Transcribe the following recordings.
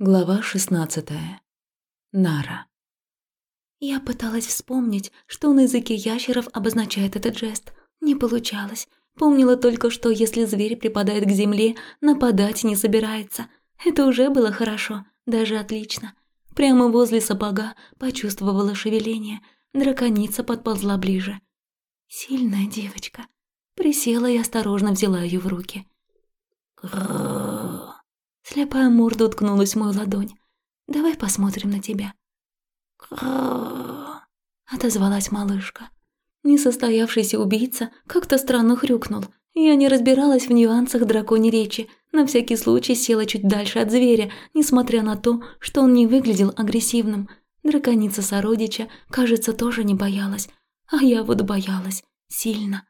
Глава 16. Нара. Я пыталась вспомнить, что на языке ящеров обозначает этот жест. Не получалось. Помнила только, что если зверь припадает к земле, нападать не собирается. Это уже было хорошо, даже отлично. Прямо возле сапога почувствовала шевеление. Драконица подползла ближе. Сильная девочка. Присела и осторожно взяла ее в руки. Слепая морда уткнулась в мою ладонь. «Давай посмотрим на тебя». отозвалась малышка. Несостоявшийся убийца как-то странно хрюкнул. Я не разбиралась в нюансах драконьей речи, на всякий случай села чуть дальше от зверя, несмотря на то, что он не выглядел агрессивным. Драконица сородича, кажется, тоже не боялась. А я вот боялась. Сильно.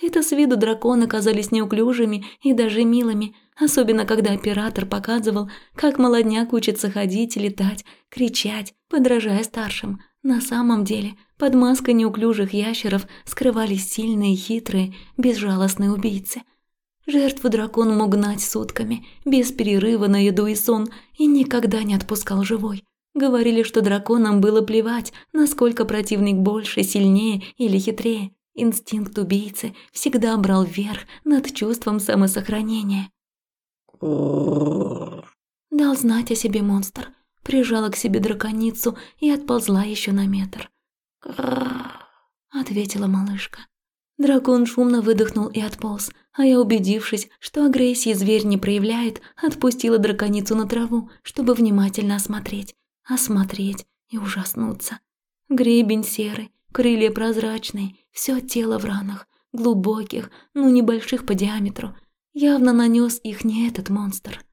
Это с виду драконы казались неуклюжими и даже милыми, Особенно, когда оператор показывал, как молодняк учится ходить, летать, кричать, подражая старшим. На самом деле, под маской неуклюжих ящеров скрывались сильные, хитрые, безжалостные убийцы. Жертву дракон мог гнать сутками, без перерыва на еду и сон, и никогда не отпускал живой. Говорили, что драконам было плевать, насколько противник больше, сильнее или хитрее. Инстинкт убийцы всегда брал верх над чувством самосохранения. Дал знать о себе монстр, прижала к себе драконицу и отползла еще на метр. ответила малышка. Дракон шумно выдохнул и отполз, а я, убедившись, что агрессии зверь не проявляет, отпустила драконицу на траву, чтобы внимательно осмотреть, осмотреть и ужаснуться. Гребень серый, крылья прозрачные, все тело в ранах, глубоких, но небольших по диаметру, Явно нанес их не этот монстр.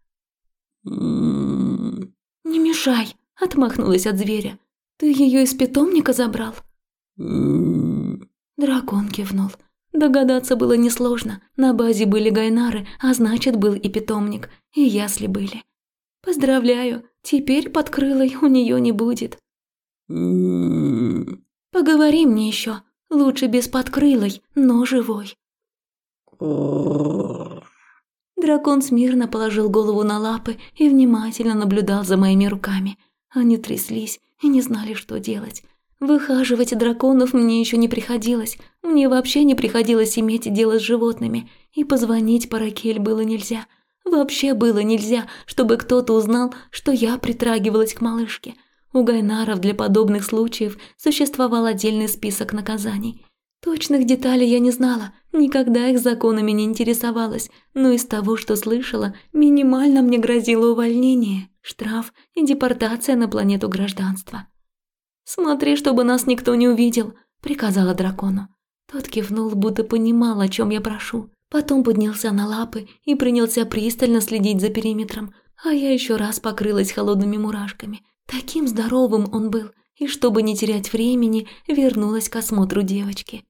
«Не мешай!» – отмахнулась от зверя. «Ты ее из питомника забрал?» Дракон кивнул. Догадаться было несложно. На базе были гайнары, а значит, был и питомник, и ясли были. «Поздравляю, теперь под крылой у нее не будет». «Поговори мне еще. Лучше без подкрылой, но живой». Дракон смирно положил голову на лапы и внимательно наблюдал за моими руками. Они тряслись и не знали, что делать. Выхаживать драконов мне еще не приходилось. Мне вообще не приходилось иметь дело с животными. И позвонить Паракель было нельзя. Вообще было нельзя, чтобы кто-то узнал, что я притрагивалась к малышке. У Гайнаров для подобных случаев существовал отдельный список наказаний. Точных деталей я не знала, никогда их законами не интересовалась, но из того, что слышала, минимально мне грозило увольнение, штраф и депортация на планету гражданства. «Смотри, чтобы нас никто не увидел», – приказала дракону. Тот кивнул, будто понимал, о чем я прошу. Потом поднялся на лапы и принялся пристально следить за периметром, а я еще раз покрылась холодными мурашками. Таким здоровым он был, и чтобы не терять времени, вернулась к осмотру девочки.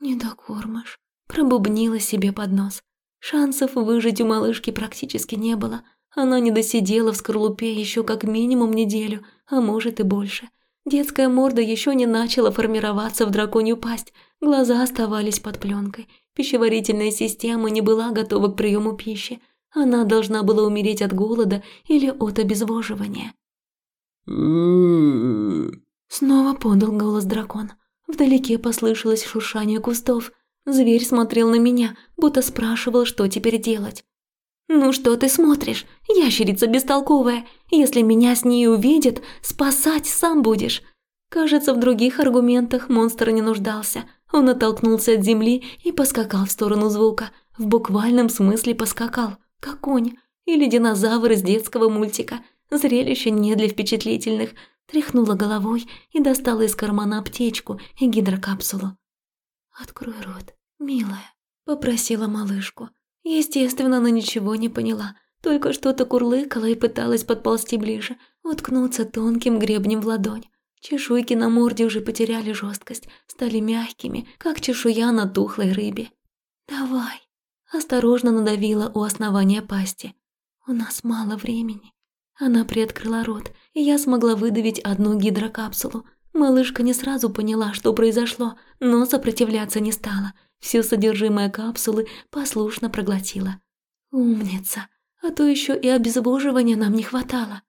«Не докормишь», – пробубнила себе под нос. Шансов выжить у малышки практически не было. Она не досидела в скорлупе еще как минимум неделю, а может и больше. Детская морда еще не начала формироваться в драконью пасть, глаза оставались под пленкой. Пищеварительная система не была готова к приему пищи. Она должна была умереть от голода или от обезвоживания. Снова подал голос дракон. Вдалеке послышалось шуршание кустов. Зверь смотрел на меня, будто спрашивал, что теперь делать. «Ну что ты смотришь, ящерица бестолковая? Если меня с ней увидят, спасать сам будешь». Кажется, в других аргументах монстр не нуждался. Он оттолкнулся от земли и поскакал в сторону звука. В буквальном смысле поскакал, как конь или динозавр из детского мультика. Зрелище не для впечатлительных, тряхнула головой и достала из кармана аптечку и гидрокапсулу. «Открой рот, милая», – попросила малышку. Естественно, она ничего не поняла, только что-то курлыкала и пыталась подползти ближе, уткнуться тонким гребнем в ладонь. Чешуйки на морде уже потеряли жесткость, стали мягкими, как чешуя на тухлой рыбе. «Давай», – осторожно надавила у основания пасти. «У нас мало времени». Она приоткрыла рот, и я смогла выдавить одну гидрокапсулу. Малышка не сразу поняла, что произошло, но сопротивляться не стала. Все содержимое капсулы послушно проглотила. Умница. а то еще и обезвоживания нам не хватало.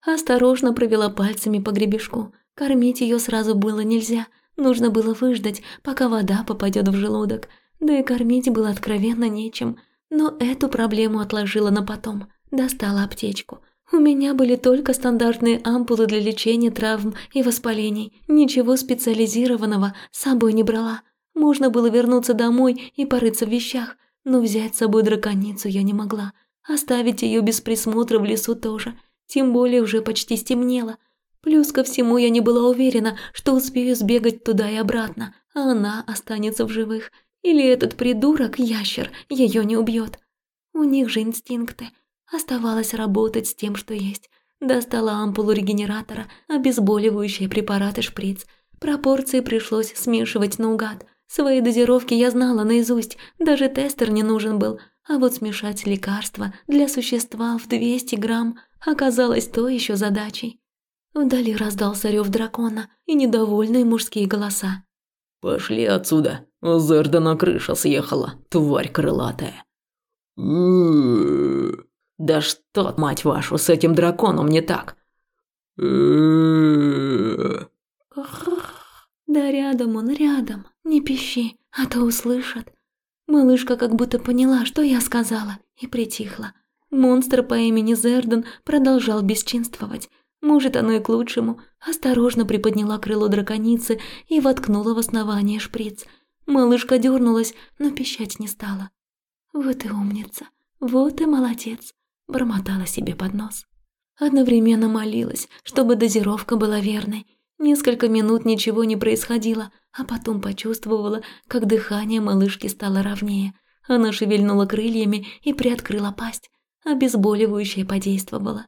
Осторожно провела пальцами по гребешку. Кормить ее сразу было нельзя, нужно было выждать, пока вода попадет в желудок, да и кормить было откровенно нечем. Но эту проблему отложила на потом, достала аптечку. У меня были только стандартные ампулы для лечения травм и воспалений, ничего специализированного с собой не брала. Можно было вернуться домой и порыться в вещах, но взять с собой драконицу я не могла. Оставить ее без присмотра в лесу тоже, тем более уже почти стемнело. Плюс ко всему я не была уверена, что успею сбегать туда и обратно, а она останется в живых. Или этот придурок, ящер, ее не убьет. У них же инстинкты. Оставалось работать с тем, что есть. Достала ампулу регенератора, обезболивающие препараты шприц. Пропорции пришлось смешивать наугад. Свои дозировки я знала наизусть, даже тестер не нужен был, а вот смешать лекарства для существа в 200 грамм оказалось то еще задачей. Вдали раздался рев дракона и недовольные мужские голоса. «Пошли отсюда, Зерда на крыша съехала, тварь крылатая». «Да что, мать вашу, с этим драконом не так?» Да рядом он, рядом. Не пищи, а то услышат. Малышка как будто поняла, что я сказала, и притихла. Монстр по имени Зерден продолжал бесчинствовать. Может, оно и к лучшему. Осторожно приподняла крыло драконицы и воткнула в основание шприц. Малышка дернулась, но пищать не стала. «Вот и умница, вот и молодец», – бормотала себе под нос. Одновременно молилась, чтобы дозировка была верной – Несколько минут ничего не происходило, а потом почувствовала, как дыхание малышки стало ровнее. Она шевельнула крыльями и приоткрыла пасть. Обезболивающее подействовало.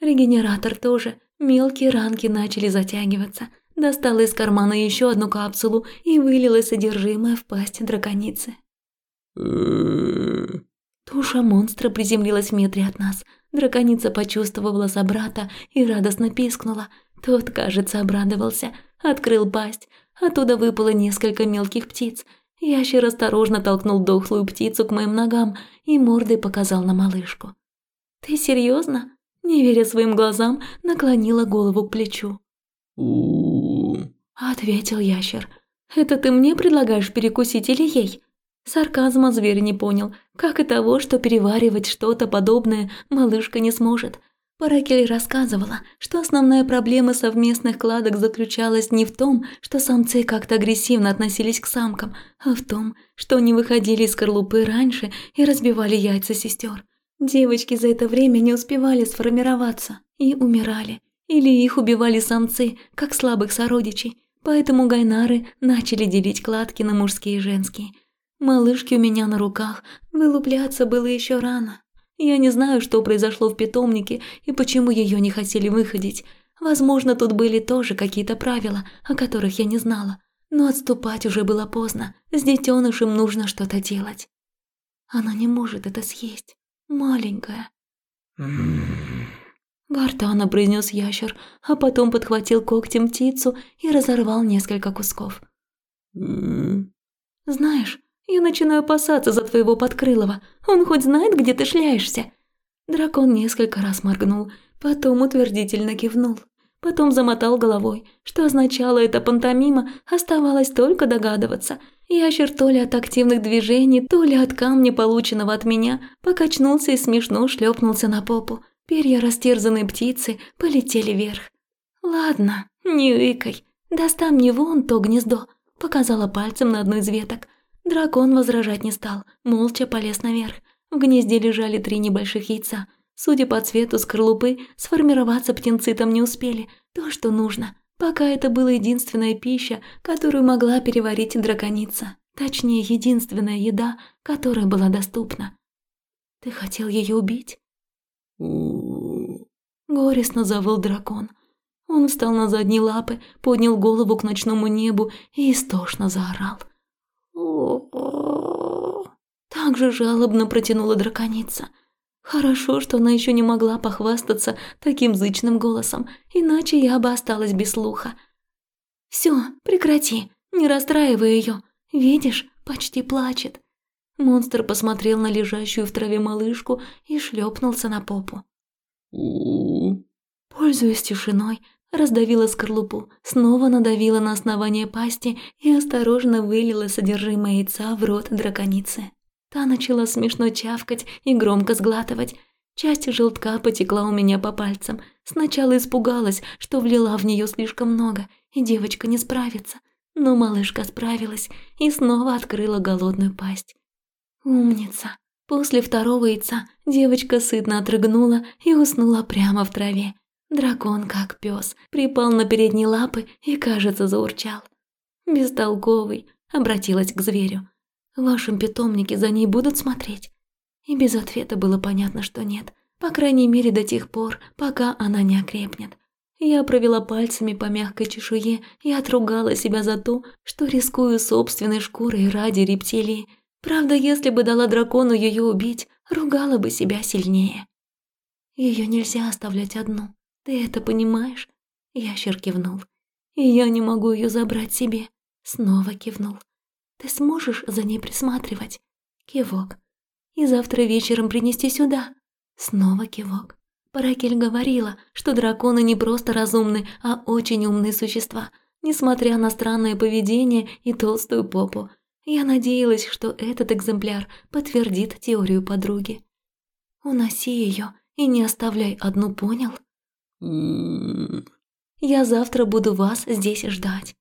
Регенератор тоже. Мелкие ранки начали затягиваться. Достала из кармана еще одну капсулу и вылила содержимое в пасть драконицы. Туша монстра приземлилась в метре от нас. Драконица почувствовала собрата и радостно пискнула – тот, кажется, обрадовался, открыл пасть. Оттуда выпало несколько мелких птиц. Ящер осторожно толкнул дохлую птицу к моим ногам и мордой показал на малышку. «Ты серьезно? Не веря своим глазам, наклонила голову к плечу. у ответил ящер. «Это ты мне предлагаешь перекусить или ей?» Сарказма зверь не понял, как и того, что переваривать что-то подобное малышка не сможет – Паракель рассказывала, что основная проблема совместных кладок заключалась не в том, что самцы как-то агрессивно относились к самкам, а в том, что они выходили из скорлупы раньше и разбивали яйца сестер. Девочки за это время не успевали сформироваться и умирали. Или их убивали самцы, как слабых сородичей. Поэтому гайнары начали делить кладки на мужские и женские. Малышки у меня на руках, вылупляться было еще рано. Я не знаю, что произошло в питомнике и почему ее не хотели выходить. Возможно, тут были тоже какие-то правила, о которых я не знала. Но отступать уже было поздно. С детенышем нужно что-то делать. Она не может это съесть. Маленькая. Гортана произнес ящер, а потом подхватил когтем птицу и разорвал несколько кусков. Знаешь, я начинаю опасаться за твоего подкрылого. Он хоть знает, где ты шляешься?» Дракон несколько раз моргнул, потом утвердительно кивнул. Потом замотал головой. Что означало эта пантомима, оставалось только догадываться. Ящер то ли от активных движений, то ли от камня, полученного от меня, покачнулся и смешно шлепнулся на попу. Перья растерзанной птицы полетели вверх. «Ладно, не икай. Достань мне вон то гнездо», – показала пальцем на одну из веток. Дракон возражать не стал, молча полез наверх. В гнезде лежали три небольших яйца. Судя по цвету скорлупы, сформироваться птенцы там не успели. То, что нужно. Пока это была единственная пища, которую могла переварить драконица. Точнее, единственная еда, которая была доступна. «Ты хотел ее убить?» Горестно завыл дракон. Он встал на задние лапы, поднял голову к ночному небу и истошно заорал – так же жалобно протянула драконица. Хорошо, что она еще не могла похвастаться таким зычным голосом, иначе я бы осталась без слуха. Все, прекрати, не расстраивай ее. Видишь, почти плачет. Монстр посмотрел на лежащую в траве малышку и шлепнулся на попу. Пользуясь тишиной, раздавила скорлупу, снова надавила на основание пасти и осторожно вылила содержимое яйца в рот драконицы. Та начала смешно чавкать и громко сглатывать. Часть желтка потекла у меня по пальцам. Сначала испугалась, что влила в нее слишком много, и девочка не справится. Но малышка справилась и снова открыла голодную пасть. Умница. После второго яйца девочка сытно отрыгнула и уснула прямо в траве. Дракон, как пес, припал на передние лапы и, кажется, заурчал. «Бестолковый», — обратилась к зверю. «В вашем питомнике за ней будут смотреть?» И без ответа было понятно, что нет. По крайней мере, до тех пор, пока она не окрепнет. Я провела пальцами по мягкой чешуе и отругала себя за то, что рискую собственной шкурой ради рептилии. Правда, если бы дала дракону ее убить, ругала бы себя сильнее. Ее нельзя оставлять одну. Ты это понимаешь? Ящер кивнул. И я не могу ее забрать себе. Снова кивнул. Ты сможешь за ней присматривать? Кивок. И завтра вечером принести сюда? Снова кивок. Паракель говорила, что драконы не просто разумны, а очень умные существа, несмотря на странное поведение и толстую попу. Я надеялась, что этот экземпляр подтвердит теорию подруги. «Уноси ее и не оставляй одну, понял?» Я завтра буду вас здесь ждать.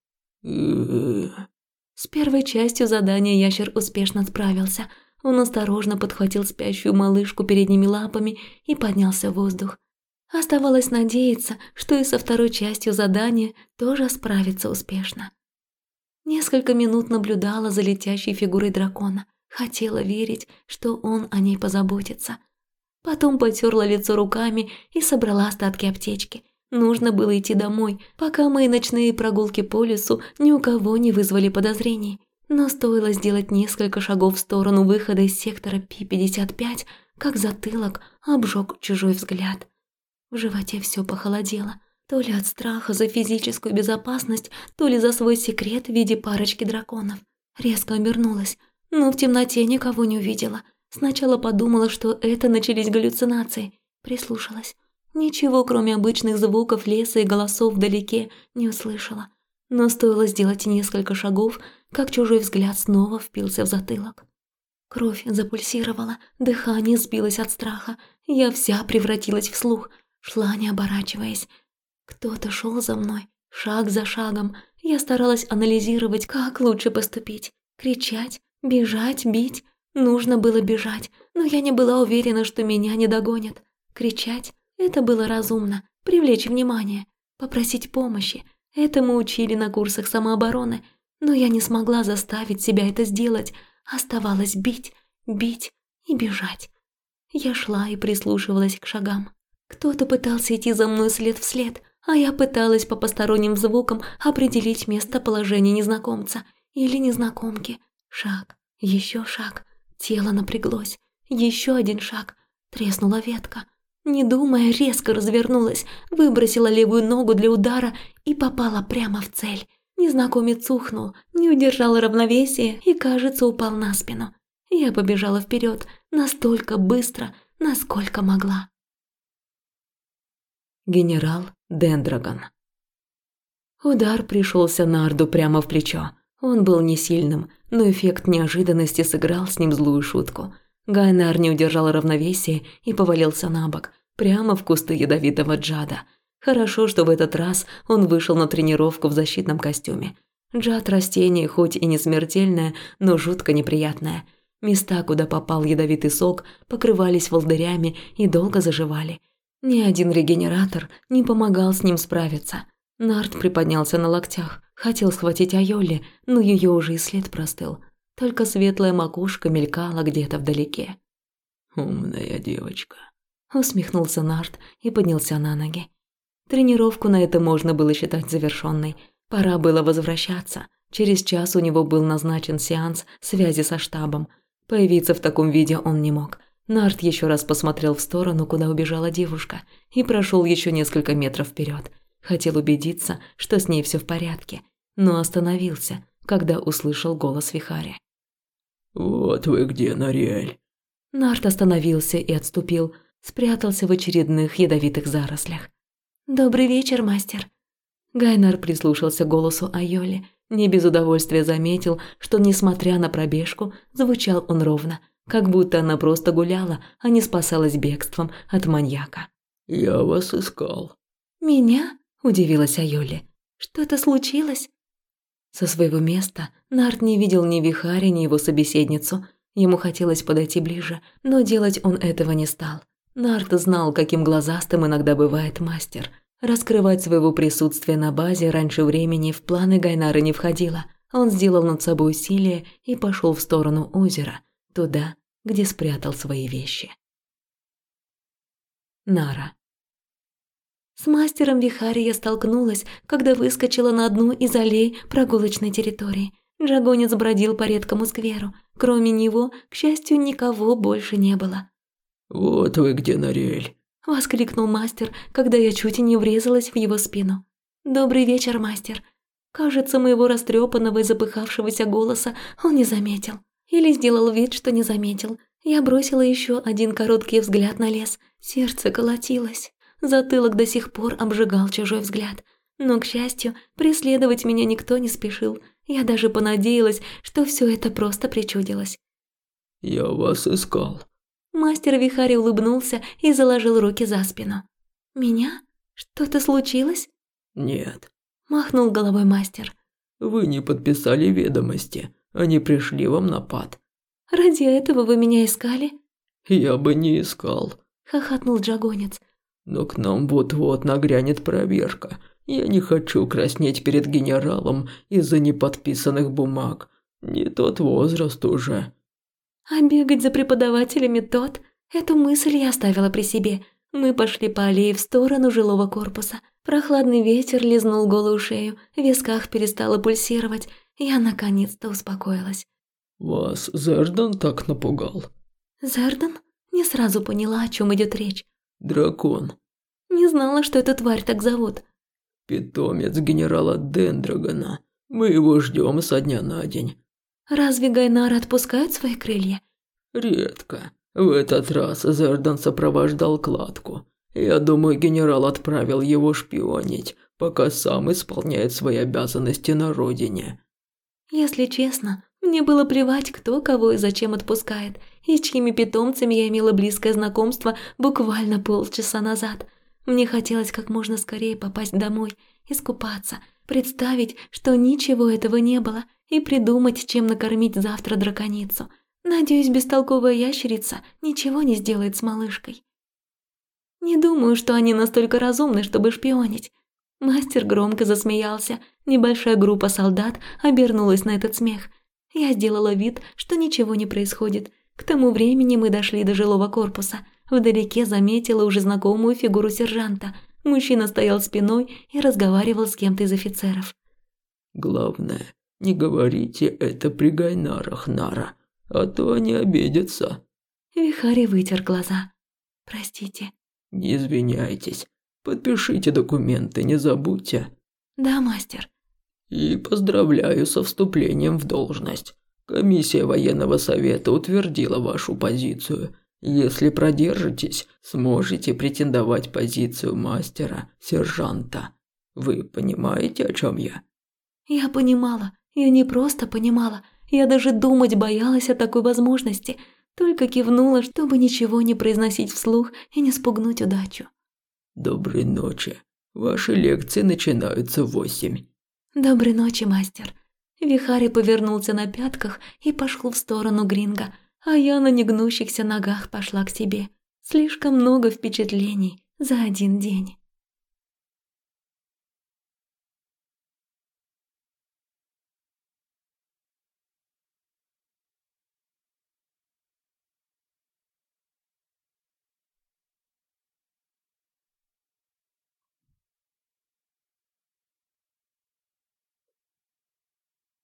С первой частью задания ящер успешно справился. Он осторожно подхватил спящую малышку передними лапами и поднялся в воздух. Оставалось надеяться, что и со второй частью задания тоже справится успешно. Несколько минут наблюдала за летящей фигурой дракона. Хотела верить, что он о ней позаботится – Потом потерла лицо руками и собрала остатки аптечки. Нужно было идти домой, пока мои ночные прогулки по лесу ни у кого не вызвали подозрений. Но стоило сделать несколько шагов в сторону выхода из сектора Пи-55, как затылок обжег чужой взгляд. В животе все похолодело. То ли от страха за физическую безопасность, то ли за свой секрет в виде парочки драконов. Резко обернулась, но в темноте никого не увидела – Сначала подумала, что это начались галлюцинации. Прислушалась. Ничего, кроме обычных звуков леса и голосов вдалеке, не услышала. Но стоило сделать несколько шагов, как чужой взгляд снова впился в затылок. Кровь запульсировала, дыхание сбилось от страха. Я вся превратилась в слух, шла не оборачиваясь. Кто-то шел за мной, шаг за шагом. Я старалась анализировать, как лучше поступить. Кричать, бежать, бить. Нужно было бежать, но я не была уверена, что меня не догонят. Кричать – это было разумно, привлечь внимание, попросить помощи. Это мы учили на курсах самообороны, но я не смогла заставить себя это сделать. Оставалось бить, бить и бежать. Я шла и прислушивалась к шагам. Кто-то пытался идти за мной след в след, а я пыталась по посторонним звукам определить местоположение незнакомца или незнакомки. Шаг, еще шаг – Тело напряглось. Еще один шаг. Треснула ветка. Не думая, резко развернулась, выбросила левую ногу для удара и попала прямо в цель. Незнакомец ухнул, не удержал равновесия и, кажется, упал на спину. Я побежала вперед настолько быстро, насколько могла. Генерал Дендрагон Удар пришелся на Арду прямо в плечо. Он был не сильным, но эффект неожиданности сыграл с ним злую шутку. Гайнар не удержал равновесия и повалился на бок, прямо в кусты ядовитого джада. Хорошо, что в этот раз он вышел на тренировку в защитном костюме. Джад – растение, хоть и не смертельное, но жутко неприятное. Места, куда попал ядовитый сок, покрывались волдырями и долго заживали. Ни один регенератор не помогал с ним справиться. Нарт приподнялся на локтях, хотел схватить Айоли, но ее уже и след простыл. Только светлая макушка мелькала где-то вдалеке. «Умная девочка», – усмехнулся Нарт и поднялся на ноги. Тренировку на это можно было считать завершенной. Пора было возвращаться. Через час у него был назначен сеанс связи со штабом. Появиться в таком виде он не мог. Нарт еще раз посмотрел в сторону, куда убежала девушка, и прошел еще несколько метров вперед – Хотел убедиться, что с ней все в порядке, но остановился, когда услышал голос Вихари. Вот вы где, Нориэль. Нарт остановился и отступил, спрятался в очередных ядовитых зарослях. «Добрый вечер, мастер». Гайнар прислушался к голосу Айоли, не без удовольствия заметил, что, несмотря на пробежку, звучал он ровно, как будто она просто гуляла, а не спасалась бегством от маньяка. «Я вас искал». «Меня?» – удивилась Айоли. «Что-то случилось?» Со своего места Нарт не видел ни Вихари, ни его собеседницу. Ему хотелось подойти ближе, но делать он этого не стал. Нарт знал, каким глазастым иногда бывает мастер. Раскрывать своего присутствия на базе раньше времени в планы Гайнара не входило. Он сделал над собой усилие и пошел в сторону озера, туда, где спрятал свои вещи. Нара. С мастером Вихари я столкнулась, когда выскочила на одну из аллей прогулочной территории. Джагонец бродил по редкому скверу. Кроме него, к счастью, никого больше не было. «Вот вы где, Нориэль!» – воскликнул мастер, когда я чуть не врезалась в его спину. «Добрый вечер, мастер!» Кажется, моего растрепанного и запыхавшегося голоса он не заметил. Или сделал вид, что не заметил. Я бросила еще один короткий взгляд на лес. Сердце колотилось. Затылок до сих пор обжигал чужой взгляд. Но, к счастью, преследовать меня никто не спешил. Я даже понадеялась, что все это просто причудилось. «Я вас искал». Мастер Вихари улыбнулся и заложил руки за спину. «Меня? Что-то случилось?» «Нет», – махнул головой мастер. «Вы не подписали ведомости. Они пришли вам на пад». «Ради этого вы меня искали?» «Я бы не искал», – хохотнул Джагонец. Но к нам вот-вот нагрянет проверка. Я не хочу краснеть перед генералом из-за неподписанных бумаг. Не тот возраст уже. А бегать за преподавателями тот? Эту мысль я оставила при себе. Мы пошли по аллее в сторону жилого корпуса. Прохладный ветер лизнул голую шею, в висках перестало пульсировать. Я наконец-то успокоилась. «Вас Зердан так напугал?» «Зердан?» Не сразу поняла, о чем идет речь. Дракон. Не знала, что эту тварь так зовут. Питомец генерала Дендрагона. Мы его ждем со дня на день. Разве Гайнар отпускает свои крылья? Редко. В этот раз Зердан сопровождал кладку. Я думаю, генерал отправил его шпионить, пока сам исполняет свои обязанности на родине. Если честно, мне было плевать, кто кого и зачем отпускает, и чьими питомцами я имела близкое знакомство буквально полчаса назад. Мне хотелось как можно скорее попасть домой, искупаться, представить, что ничего этого не было, и придумать, чем накормить завтра драконицу. Надеюсь, бестолковая ящерица ничего не сделает с малышкой. Не думаю, что они настолько разумны, чтобы шпионить. Мастер громко засмеялся. Небольшая группа солдат обернулась на этот смех – я сделала вид, что ничего не происходит. К тому времени мы дошли до жилого корпуса. Вдалеке заметила уже знакомую фигуру сержанта. Мужчина стоял спиной и разговаривал с кем-то из офицеров. «Главное, не говорите это при Гайнарах, Нара, а то они обидятся». Вихари вытер глаза. «Простите». «Не извиняйтесь. Подпишите документы, не забудьте». «Да, мастер». И поздравляю со вступлением в должность. Комиссия военного совета утвердила вашу позицию. Если продержитесь, сможете претендовать позицию мастера, сержанта. Вы понимаете, о чем я? Я понимала. Я не просто понимала. Я даже думать боялась о такой возможности. Только кивнула, чтобы ничего не произносить вслух и не спугнуть удачу. Доброй ночи. Ваши лекции начинаются в восемь. «Доброй ночи, мастер». Вихари повернулся на пятках и пошел в сторону Гринга, а я на негнущихся ногах пошла к себе. Слишком много впечатлений за один день.